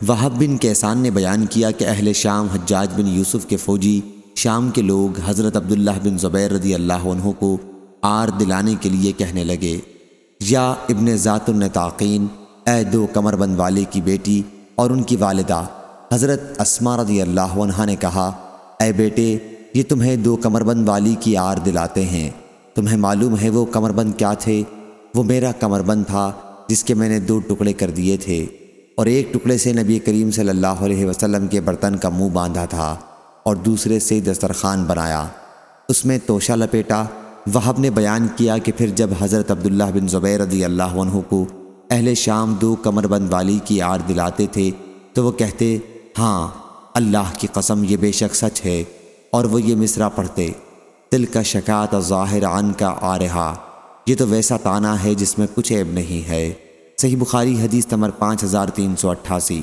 وہب بن کیسان نے بیان کیا کہ اہل شام حجاج بن یوسف کے فوجی شام کے لوگ حضرت عبداللہ بن زبیر رضی اللہ عنہ کو آر دلانے کے لیے کہنے لگے، یا ابن ذات النطاقین اے دو کمر بند والے کی بیٹی اور ان کی والدہ۔ حضرت اسما رضی اللہ عنہ نے کہا، اے بیٹے، یہ تمہیں دو کمر بند والی کی آر دلاتے ہیں۔ تمہیں معلوم ہے وہ کمر بند کیا تھے؟ وہ میرا کمر بند تھا جس کے میں نے دو ٹکڑے کر دیے تھے۔ اور ایک ٹکڑے سے نبی کریم صلی اللہ علیہ وسلم کے برتن کا منہ باندھا تھا اور دوسرے سے دسترخوان بنایا۔ اس میں توشہ لپیٹا۔ وہب نے بیان کیا کہ پھر جب حضرت عبداللہ بن زبیر رضی اللہ عنہ کو اہل شام دو کمر بند والی کی آر دلاتے تھے تو وہ کہتے ہاں اللہ کی قسم یہ بے شک سچ ہے اور وہ یہ مصرع پڑھتے۔ دل کا شکات ظاہر عن کا آ رہا یہ تو ویسا تانا ہے جس میں کچھ عیب نہیں ہے۔ صحیح بخاری حدیث نمبر پانچ ہزار تین سو اٹھاسی۔